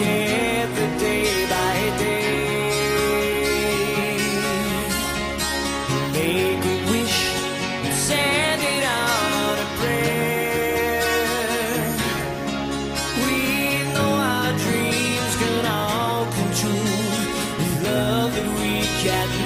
together day by day. Make a wish and send it out a prayer. We know our dreams can all come true. The love that we can